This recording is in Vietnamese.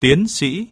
tiến sĩ